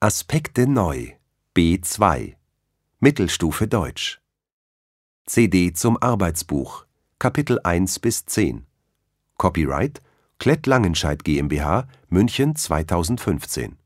Aspekte neu. B2 Mittelstufe Deutsch. CD zum Arbeitsbuch. Kapitel 1 bis 10 Copyright Klett Langenscheidt GmbH München 2015